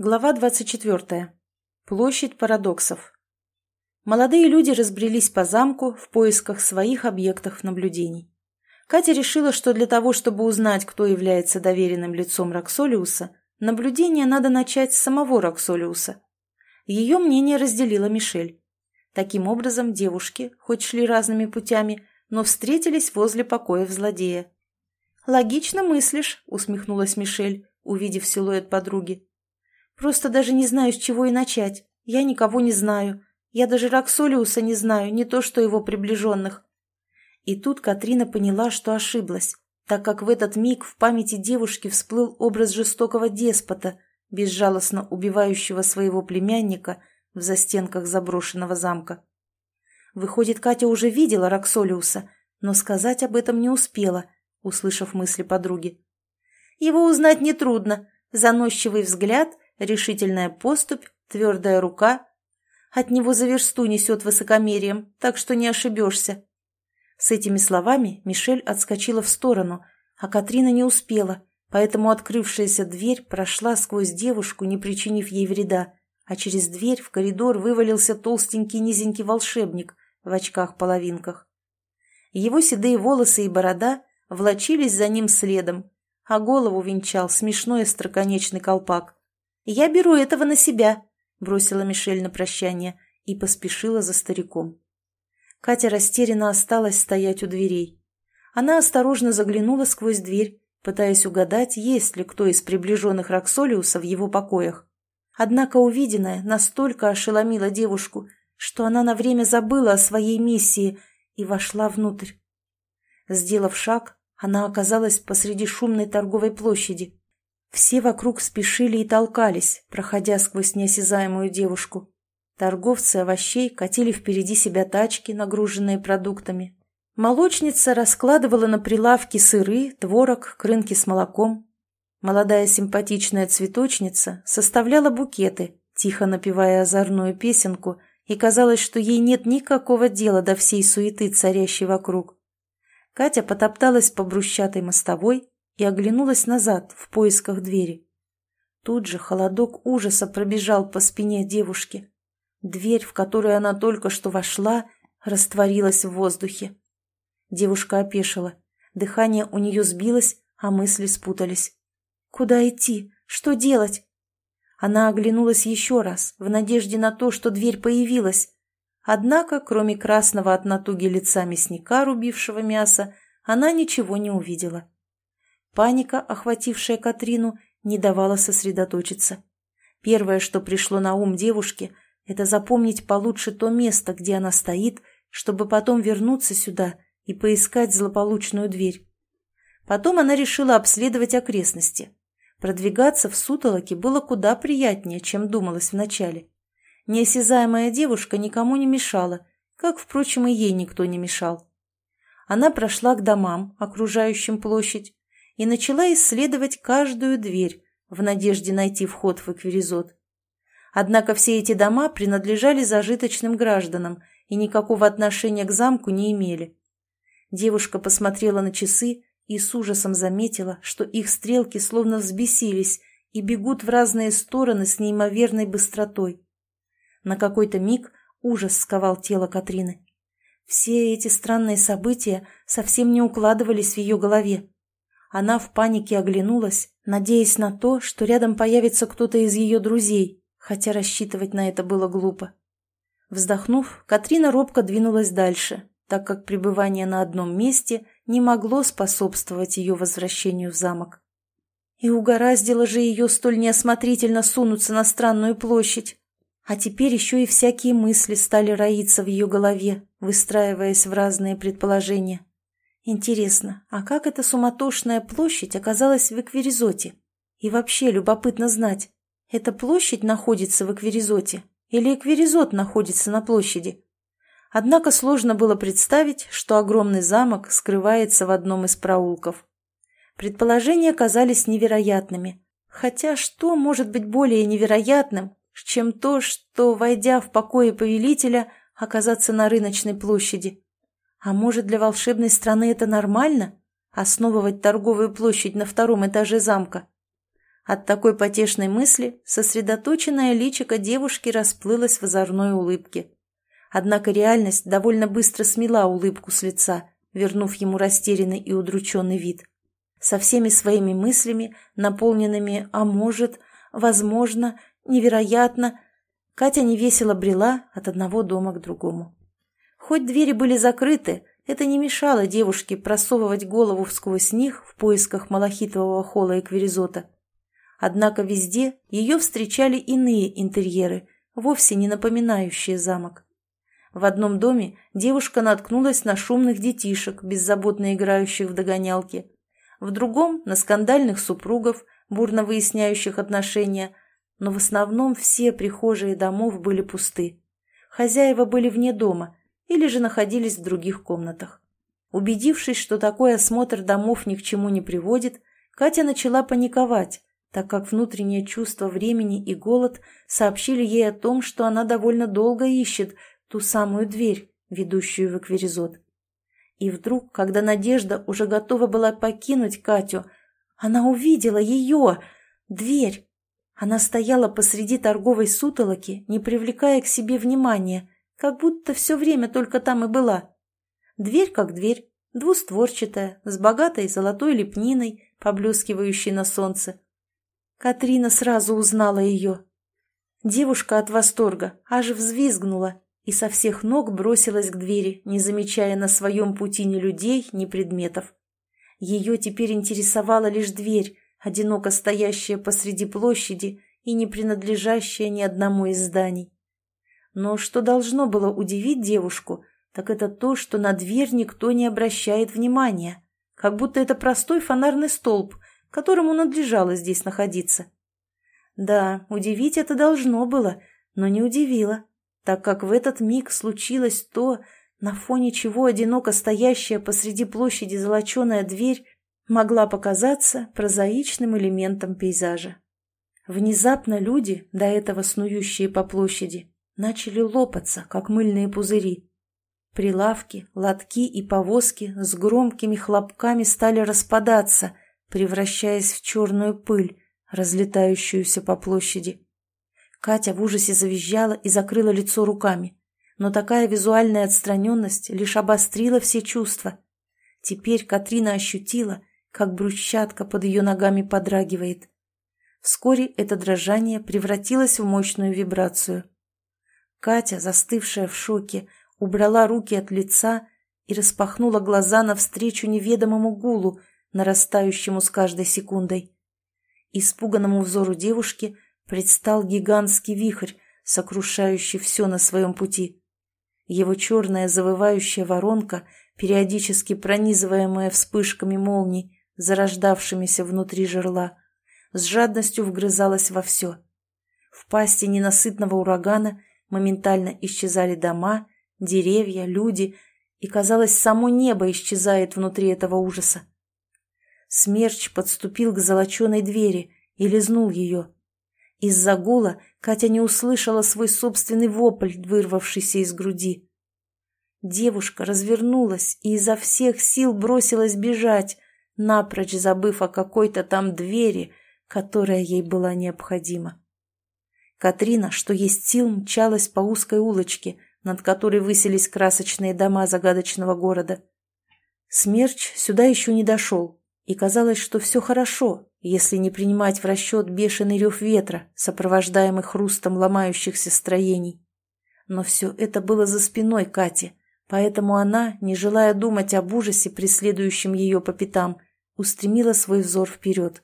Глава 24. Площадь парадоксов. Молодые люди разбрелись по замку в поисках своих объектов наблюдений. Катя решила, что для того, чтобы узнать, кто является доверенным лицом Роксолиуса, наблюдение надо начать с самого Роксолиуса. Ее мнение разделила Мишель. Таким образом, девушки, хоть шли разными путями, но встретились возле покоев злодея. «Логично мыслишь», — усмехнулась Мишель, увидев силуэт подруги. Просто даже не знаю, с чего и начать. Я никого не знаю. Я даже Роксолиуса не знаю, не то что его приближенных. И тут Катрина поняла, что ошиблась, так как в этот миг в памяти девушки всплыл образ жестокого деспота, безжалостно убивающего своего племянника в застенках заброшенного замка. Выходит, Катя уже видела Роксолиуса, но сказать об этом не успела, услышав мысли подруги. Его узнать нетрудно. Заносчивый взгляд — решительная поступь, твердая рука. От него за версту несет высокомерием, так что не ошибешься. С этими словами Мишель отскочила в сторону, а Катрина не успела, поэтому открывшаяся дверь прошла сквозь девушку, не причинив ей вреда, а через дверь в коридор вывалился толстенький низенький волшебник в очках-половинках. Его седые волосы и борода влочились за ним следом, а голову венчал смешной остроконечный колпак. «Я беру этого на себя», — бросила Мишель на прощание и поспешила за стариком. Катя растерянно осталась стоять у дверей. Она осторожно заглянула сквозь дверь, пытаясь угадать, есть ли кто из приближенных Роксолиуса в его покоях. Однако увиденное настолько ошеломило девушку, что она на время забыла о своей миссии и вошла внутрь. Сделав шаг, она оказалась посреди шумной торговой площади. Все вокруг спешили и толкались, проходя сквозь неосязаемую девушку. Торговцы овощей катили впереди себя тачки, нагруженные продуктами. Молочница раскладывала на прилавке сыры, творог, крынки с молоком. Молодая симпатичная цветочница составляла букеты, тихо напевая озорную песенку, и казалось, что ей нет никакого дела до всей суеты, царящей вокруг. Катя потопталась по брусчатой мостовой, и оглянулась назад в поисках двери. Тут же холодок ужаса пробежал по спине девушки. Дверь, в которую она только что вошла, растворилась в воздухе. Девушка опешила. Дыхание у нее сбилось, а мысли спутались. Куда идти? Что делать? Она оглянулась еще раз, в надежде на то, что дверь появилась. Однако, кроме красного от натуги лица мясника, рубившего мясо, она ничего не увидела. Паника, охватившая Катрину, не давала сосредоточиться. Первое, что пришло на ум девушке, это запомнить получше то место, где она стоит, чтобы потом вернуться сюда и поискать злополучную дверь. Потом она решила обследовать окрестности. Продвигаться в сутолоке было куда приятнее, чем думалось вначале. Неосязаемая девушка никому не мешала, как, впрочем, и ей никто не мешал. Она прошла к домам, окружающим площадь, и начала исследовать каждую дверь в надежде найти вход в эквиризот. Однако все эти дома принадлежали зажиточным гражданам и никакого отношения к замку не имели. Девушка посмотрела на часы и с ужасом заметила, что их стрелки словно взбесились и бегут в разные стороны с неимоверной быстротой. На какой-то миг ужас сковал тело Катрины. Все эти странные события совсем не укладывались в ее голове. Она в панике оглянулась, надеясь на то, что рядом появится кто-то из ее друзей, хотя рассчитывать на это было глупо. Вздохнув, Катрина робко двинулась дальше, так как пребывание на одном месте не могло способствовать ее возвращению в замок. И угораздило же ее столь неосмотрительно сунуться на странную площадь. А теперь еще и всякие мысли стали роиться в ее голове, выстраиваясь в разные предположения. Интересно, а как эта суматошная площадь оказалась в Эквиризоте? И вообще любопытно знать, эта площадь находится в Эквиризоте или Эквиризот находится на площади? Однако сложно было представить, что огромный замок скрывается в одном из проулков. Предположения казались невероятными. Хотя что может быть более невероятным, чем то, что, войдя в покои повелителя, оказаться на рыночной площади? А может, для волшебной страны это нормально? Основывать торговую площадь на втором этаже замка? От такой потешной мысли сосредоточенное личико девушки расплылось в озорной улыбке. Однако реальность довольно быстро смела улыбку с лица, вернув ему растерянный и удрученный вид. Со всеми своими мыслями, наполненными «а может», «возможно», «невероятно», Катя невесело брела от одного дома к другому. Хоть двери были закрыты, это не мешало девушке просовывать голову сквозь них в поисках малахитового холла и кверизота. Однако везде ее встречали иные интерьеры, вовсе не напоминающие замок. В одном доме девушка наткнулась на шумных детишек, беззаботно играющих в догонялки. В другом – на скандальных супругов, бурно выясняющих отношения. Но в основном все прихожие домов были пусты. Хозяева были вне дома или же находились в других комнатах. Убедившись, что такой осмотр домов ни к чему не приводит, Катя начала паниковать, так как внутреннее чувство времени и голод сообщили ей о том, что она довольно долго ищет ту самую дверь, ведущую в эквиризот. И вдруг, когда Надежда уже готова была покинуть Катю, она увидела ее, дверь. Она стояла посреди торговой сутолоки, не привлекая к себе внимания, как будто все время только там и была. Дверь как дверь, двустворчатая, с богатой золотой лепниной, поблескивающей на солнце. Катрина сразу узнала ее. Девушка от восторга аж взвизгнула и со всех ног бросилась к двери, не замечая на своем пути ни людей, ни предметов. Ее теперь интересовала лишь дверь, одиноко стоящая посреди площади и не принадлежащая ни одному из зданий. Но что должно было удивить девушку, так это то, что на дверь никто не обращает внимания, как будто это простой фонарный столб – которому надлежало здесь находиться. Да, удивить это должно было, но не удивило, так как в этот миг случилось то, на фоне чего одиноко стоящая посреди площади золоченая дверь могла показаться прозаичным элементом пейзажа. Внезапно люди, до этого снующие по площади, начали лопаться, как мыльные пузыри. Прилавки, лотки и повозки с громкими хлопками стали распадаться – превращаясь в черную пыль, разлетающуюся по площади. Катя в ужасе завизжала и закрыла лицо руками. Но такая визуальная отстраненность лишь обострила все чувства. Теперь Катрина ощутила, как брусчатка под ее ногами подрагивает. Вскоре это дрожание превратилось в мощную вибрацию. Катя, застывшая в шоке, убрала руки от лица и распахнула глаза навстречу неведомому гулу, нарастающему с каждой секундой. Испуганному взору девушки предстал гигантский вихрь, сокрушающий все на своем пути. Его черная завывающая воронка, периодически пронизываемая вспышками молний, зарождавшимися внутри жерла, с жадностью вгрызалась во все. В пасти ненасытного урагана моментально исчезали дома, деревья, люди, и, казалось, само небо исчезает внутри этого ужаса. Смерч подступил к золоченой двери и лизнул ее. Из-за гула Катя не услышала свой собственный вопль, вырвавшийся из груди. Девушка развернулась и изо всех сил бросилась бежать, напрочь забыв о какой-то там двери, которая ей была необходима. Катрина, что есть сил, мчалась по узкой улочке, над которой высились красочные дома загадочного города. Смерч сюда еще не дошел, и казалось, что все хорошо, если не принимать в расчет бешеный рев ветра, сопровождаемый хрустом ломающихся строений. Но все это было за спиной Кати, поэтому она, не желая думать об ужасе, преследующем ее по пятам, устремила свой взор вперед.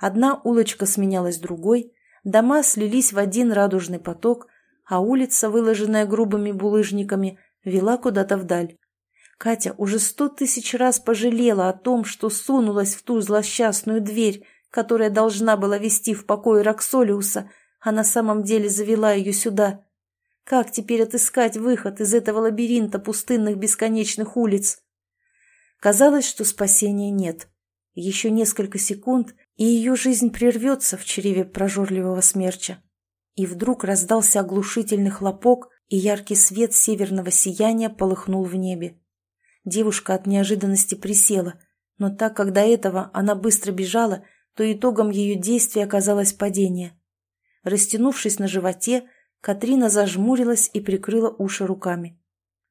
Одна улочка сменялась другой, дома слились в один радужный поток, а улица, выложенная грубыми булыжниками, вела куда-то вдаль. Катя уже сто тысяч раз пожалела о том, что сунулась в ту злосчастную дверь, которая должна была вести в покой Роксолиуса, а на самом деле завела ее сюда. Как теперь отыскать выход из этого лабиринта пустынных бесконечных улиц? Казалось, что спасения нет. Еще несколько секунд, и ее жизнь прервется в чреве прожорливого смерча. И вдруг раздался оглушительный хлопок, и яркий свет северного сияния полыхнул в небе. Девушка от неожиданности присела, но так как до этого она быстро бежала, то итогом ее действий оказалось падение. Растянувшись на животе, Катрина зажмурилась и прикрыла уши руками.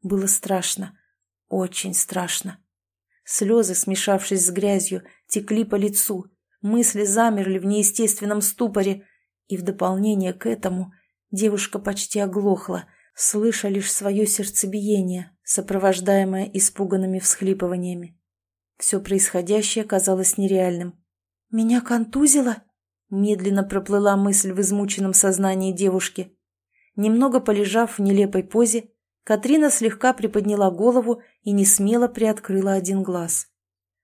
Было страшно, очень страшно. Слезы, смешавшись с грязью, текли по лицу, мысли замерли в неестественном ступоре, и в дополнение к этому девушка почти оглохла, слыша лишь свое сердцебиение, сопровождаемое испуганными всхлипываниями. Все происходящее казалось нереальным. «Меня контузило?» — медленно проплыла мысль в измученном сознании девушки. Немного полежав в нелепой позе, Катрина слегка приподняла голову и несмело приоткрыла один глаз.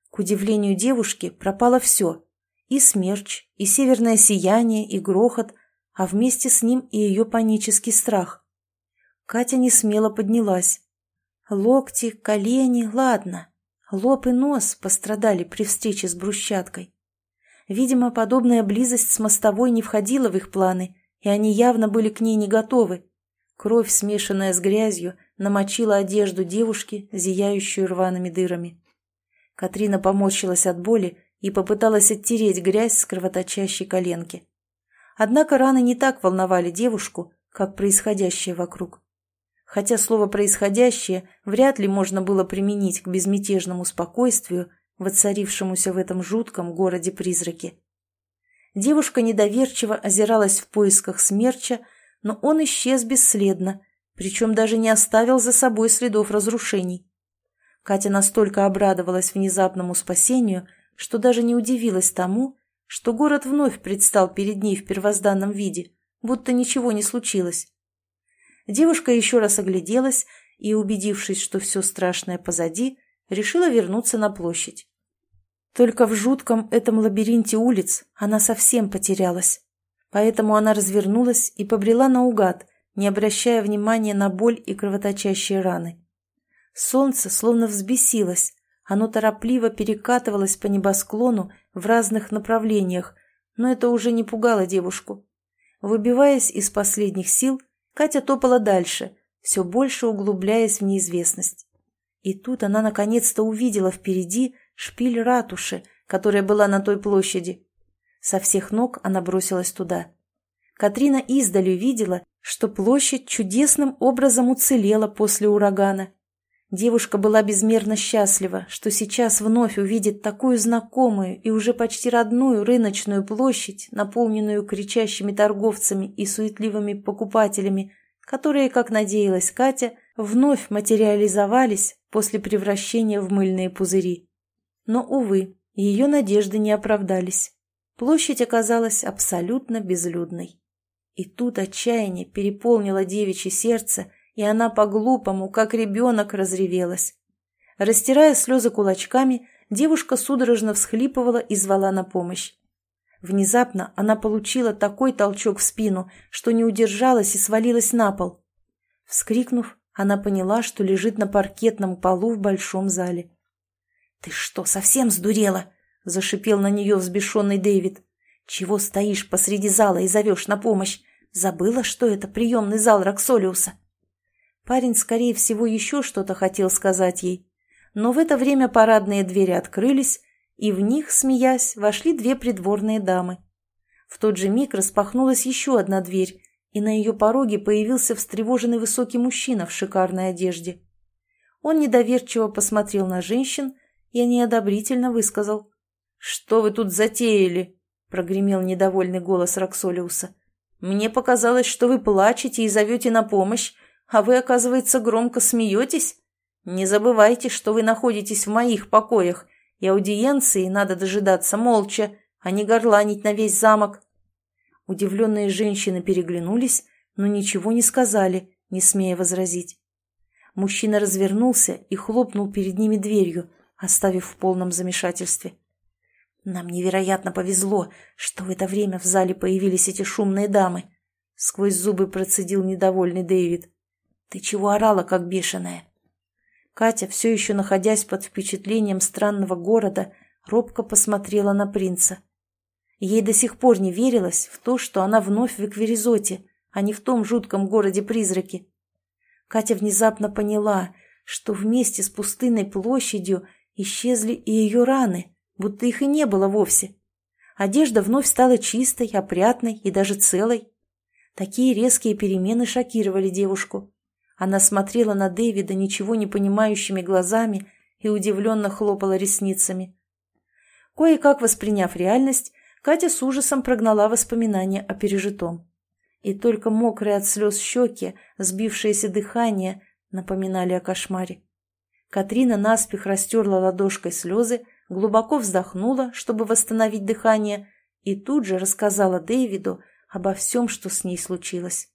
К удивлению девушки пропало все — и смерч, и северное сияние, и грохот, а вместе с ним и ее панический страх. Катя несмело поднялась. Локти, колени, ладно. Лоб и нос пострадали при встрече с брусчаткой. Видимо, подобная близость с мостовой не входила в их планы, и они явно были к ней не готовы. Кровь, смешанная с грязью, намочила одежду девушки, зияющую рваными дырами. Катрина поморщилась от боли и попыталась оттереть грязь с кровоточащей коленки. Однако раны не так волновали девушку, как происходящее вокруг хотя слово «происходящее» вряд ли можно было применить к безмятежному спокойствию, воцарившемуся в этом жутком городе-призраке. Девушка недоверчиво озиралась в поисках смерча, но он исчез бесследно, причем даже не оставил за собой следов разрушений. Катя настолько обрадовалась внезапному спасению, что даже не удивилась тому, что город вновь предстал перед ней в первозданном виде, будто ничего не случилось. Девушка еще раз огляделась и, убедившись, что все страшное позади, решила вернуться на площадь. Только в жутком этом лабиринте улиц она совсем потерялась. Поэтому она развернулась и побрела наугад, не обращая внимания на боль и кровоточащие раны. Солнце словно взбесилось, оно торопливо перекатывалось по небосклону в разных направлениях, но это уже не пугало девушку. Выбиваясь из последних сил, Катя топала дальше, все больше углубляясь в неизвестность. И тут она наконец-то увидела впереди шпиль ратуши, которая была на той площади. Со всех ног она бросилась туда. Катрина издали видела, что площадь чудесным образом уцелела после урагана. Девушка была безмерно счастлива, что сейчас вновь увидит такую знакомую и уже почти родную рыночную площадь, наполненную кричащими торговцами и суетливыми покупателями, которые, как надеялась Катя, вновь материализовались после превращения в мыльные пузыри. Но, увы, ее надежды не оправдались. Площадь оказалась абсолютно безлюдной. И тут отчаяние переполнило девичье сердце, и она по-глупому, как ребенок, разревелась. Растирая слезы кулачками, девушка судорожно всхлипывала и звала на помощь. Внезапно она получила такой толчок в спину, что не удержалась и свалилась на пол. Вскрикнув, она поняла, что лежит на паркетном полу в большом зале. «Ты что, совсем сдурела?» – зашипел на нее взбешенный Дэвид. «Чего стоишь посреди зала и зовешь на помощь? Забыла, что это приемный зал Роксолиуса?» Парень, скорее всего, еще что-то хотел сказать ей. Но в это время парадные двери открылись, и в них, смеясь, вошли две придворные дамы. В тот же миг распахнулась еще одна дверь, и на ее пороге появился встревоженный высокий мужчина в шикарной одежде. Он недоверчиво посмотрел на женщин и неодобрительно высказал. «Что вы тут затеяли?» — прогремел недовольный голос Роксолиуса. «Мне показалось, что вы плачете и зовете на помощь, а вы, оказывается, громко смеетесь? Не забывайте, что вы находитесь в моих покоях, и аудиенции надо дожидаться молча, а не горланить на весь замок». Удивленные женщины переглянулись, но ничего не сказали, не смея возразить. Мужчина развернулся и хлопнул перед ними дверью, оставив в полном замешательстве. «Нам невероятно повезло, что в это время в зале появились эти шумные дамы», — сквозь зубы процедил недовольный Дэвид. «Ты чего орала, как бешеная?» Катя, все еще находясь под впечатлением странного города, робко посмотрела на принца. Ей до сих пор не верилось в то, что она вновь в Эквиризоте, а не в том жутком городе-призраке. Катя внезапно поняла, что вместе с пустынной площадью исчезли и ее раны, будто их и не было вовсе. Одежда вновь стала чистой, опрятной и даже целой. Такие резкие перемены шокировали девушку. Она смотрела на Дэвида ничего не понимающими глазами и удивленно хлопала ресницами. Кое-как восприняв реальность, Катя с ужасом прогнала воспоминания о пережитом. И только мокрые от слез щеки, сбившееся дыхание напоминали о кошмаре. Катрина наспех растерла ладошкой слезы, глубоко вздохнула, чтобы восстановить дыхание, и тут же рассказала Дэвиду обо всем, что с ней случилось.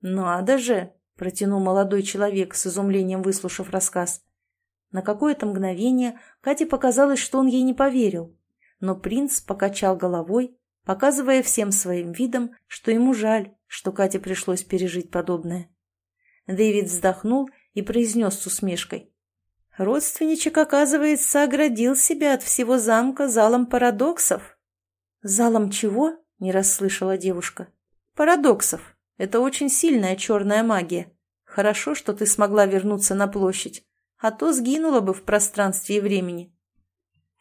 «Надо же!» — протянул молодой человек, с изумлением выслушав рассказ. На какое-то мгновение Кате показалось, что он ей не поверил, но принц покачал головой, показывая всем своим видом, что ему жаль, что Кате пришлось пережить подобное. Дэвид вздохнул и произнес с усмешкой. Родственничек, оказывается, оградил себя от всего замка залом парадоксов. «Залом чего?» — не расслышала девушка. «Парадоксов. Это очень сильная черная магия. Хорошо, что ты смогла вернуться на площадь, а то сгинула бы в пространстве и времени».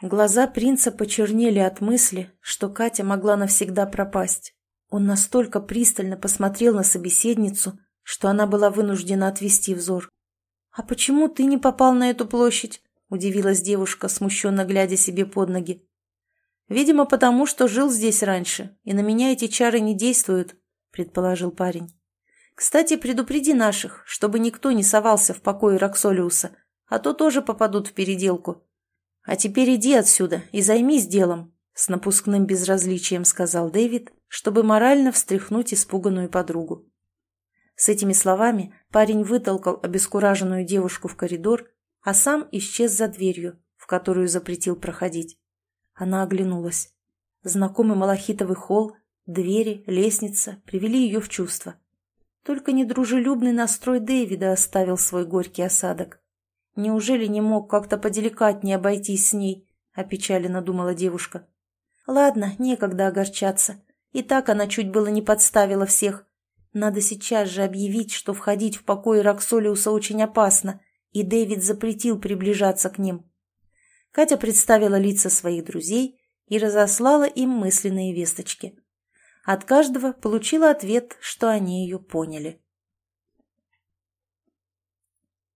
Глаза принца почернели от мысли, что Катя могла навсегда пропасть. Он настолько пристально посмотрел на собеседницу, что она была вынуждена отвести взор. «А почему ты не попал на эту площадь?» – удивилась девушка, смущенно глядя себе под ноги. «Видимо, потому что жил здесь раньше, и на меня эти чары не действуют», – предположил парень. «Кстати, предупреди наших, чтобы никто не совался в покое Роксолиуса, а то тоже попадут в переделку. А теперь иди отсюда и займись делом», – с напускным безразличием сказал Дэвид, чтобы морально встряхнуть испуганную подругу. С этими словами парень вытолкал обескураженную девушку в коридор, а сам исчез за дверью, в которую запретил проходить. Она оглянулась. Знакомый малахитовый холл, двери, лестница привели ее в чувство. Только недружелюбный настрой Дэвида оставил свой горький осадок. Неужели не мог как-то поделикатнее обойтись с ней? Опечаленно думала девушка. Ладно, некогда огорчаться. И так она чуть было не подставила всех. Надо сейчас же объявить, что входить в покой Роксолиуса очень опасно, и Дэвид запретил приближаться к ним. Катя представила лица своих друзей и разослала им мысленные весточки. От каждого получила ответ, что они ее поняли.